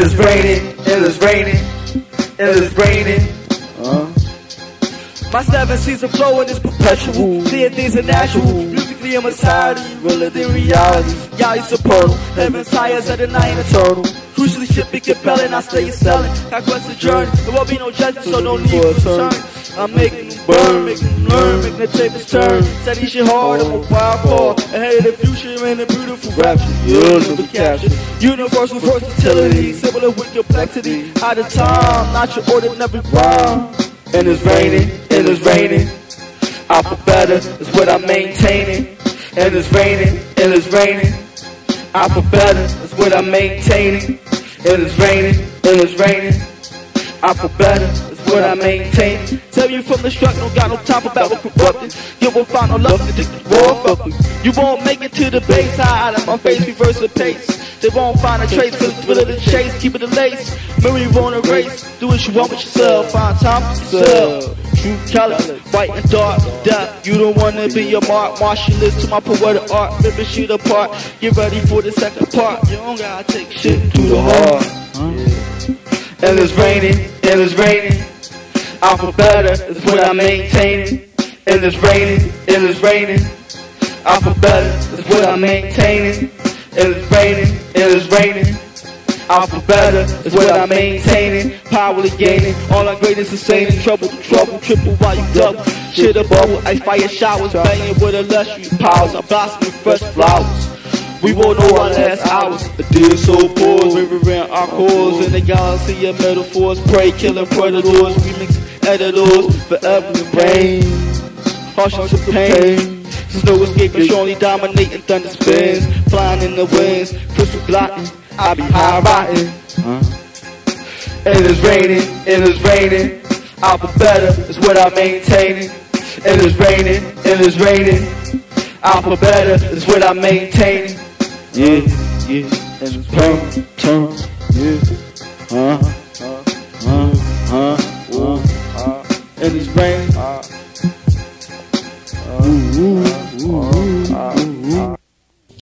and it's raining, and it's raining, it's raining. Uh. My seven seas of flowing is perpetual. Seeing things are natural. Musically I'm a society, realer than reality. Y'all is supernal. Heaven's higher than the night eternal. Crucially shit be compelling, I stay selling. Conquest the journey. There won't be no judgment, so no need for concern. I'm making them burn, making them learn, making the tables turn. Setting shit hard, I'm a wild. Ahead of the future in a beautiful rapture. You'll never capture. Universal versatility, similar with complexity. Out of time, not your ordinary rhyme. And it's raining, and it's raining. I feel better, is what I'm maintaining. And it's raining, and it's raining. I feel better, is what I'm maintaining. And it's raining, and it's raining. I feel better, is what I maintain. Tell you from the struck, don't got no time for battle corrupted. You won't find no love in the war You won't make it to the base, high out of my face, reverse the pace. They won't find a trace, cause it's of the chase, keep it a lace. Memory won't erase, do what you want with yourself, find time for yourself. True colors, white and dark, death. You don't wanna be your mark, martialist to my poetic art, rip a shit apart. Get ready for the second part. You don't gotta take shit to the heart. Huh? And it's raining, and it's raining. I feel better, is what I'm maintaining. And it's raining, and it's raining. I feel better, is what I'm maintaining. And it's raining, and it's raining. I feel better, is what I'm maintaining. Power Powerly gaining, all our greatest sustaining. Trouble to trouble, triple while you double. Shit a bubble, ice fire showers, banging with illustrious powers. I blossom with fresh flowers. We won't know our last hours. A dear soul pause, reverent our cause in the galaxy of metaphors. Pray, killing predators, remix editors, forever in rain. Harsh to pain. There's no escaping, surely dominating thunder spins. Flying in the winds, crystal blotting. I be high rotting. Uh. And it's raining, and it's raining. I'll be better, is what I'm maintaining. And it's raining, and it's raining. I'll be better, is what I'm maintaining. Yeah, yeah. And it's turn, turn, yeah. Uh, uh, uh, uh, in his brain. Uh, uh, ooh, ooh.